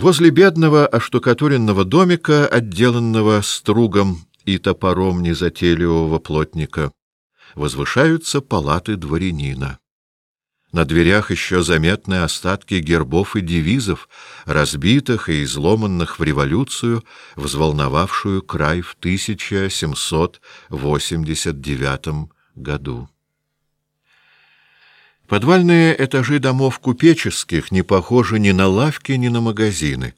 Возле бедного оштукатуренного домика, отделанного стругом и топором незатейливого плотника, возвышаются палаты дворянина. На дверях еще заметны остатки гербов и девизов, разбитых и изломанных в революцию, взволновавшую край в 1789 году. Подвальные этажи домов купеческих не похожи ни на лавки, ни на магазины.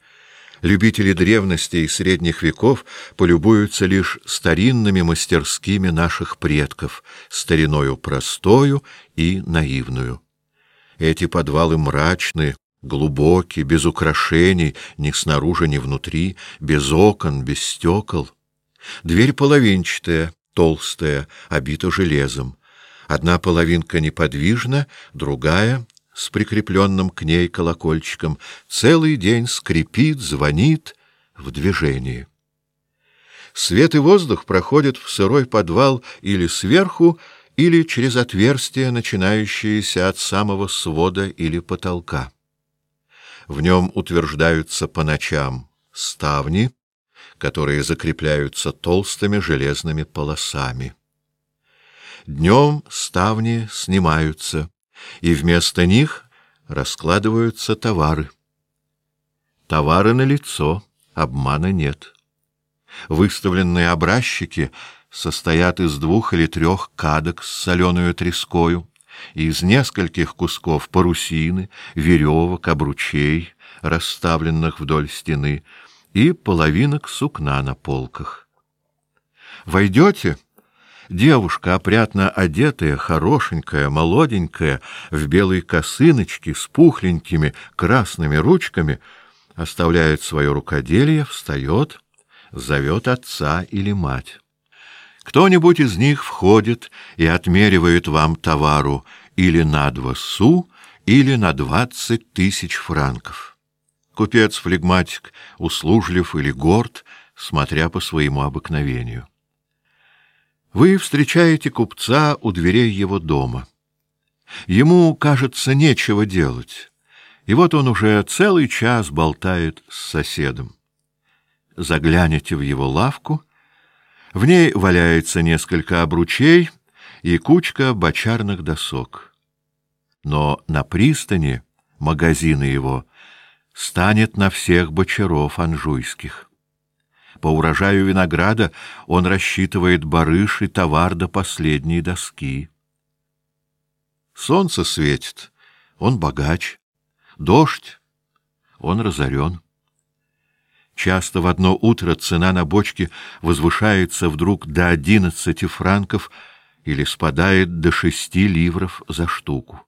Любители древности и средних веков полюбуются лишь старинными мастерскими наших предков, стариною простою и наивную. Эти подвалы мрачны, глубоки, без украшений, ни снаружи, ни внутри, без окон, без стекол. Дверь половинчатая, толстая, обита железом. Одна половинка неподвижна, другая с прикрепленным к ней колокольчиком целый день скрипит, звонит в движении. Свет и воздух проходят в сырой подвал или сверху, или через отверстия, начинающиеся от самого свода или потолка. В нем утверждаются по ночам ставни, которые закрепляются толстыми железными полосами. Днем ставни снимаются, и вместо них раскладываются товары. Товары на лицо, обмана нет. Выставленные образчики состоят из двух или трех кадок с соленую трескою, из нескольких кусков парусины, веревок, обручей, расставленных вдоль стены, и половинок сукна на полках. Войдете — Девушка, опрятно одетая, хорошенькая, молоденькая, в белой косыночке с пухленькими красными ручками, оставляет свое рукоделие, встает, зовет отца или мать. Кто-нибудь из них входит и отмеривает вам товару или на два су, или на двадцать тысяч франков. Купец-флегматик услужлив или горд, смотря по своему обыкновению. Вы встречаете купца у дверей его дома. Ему, кажется, нечего делать, и вот он уже целый час болтает с соседом. Заглянете в его лавку, в ней валяется несколько обручей и кучка бочарных досок. Но на пристани магазины его станет на всех бочаров анжуйских. По урожаю винограда он рассчитывает барыш и товар до последней доски. Солнце светит, он богач. Дождь, он разорен. Часто в одно утро цена на бочки возвышается вдруг до одиннадцати франков или спадает до шести ливров за штуку.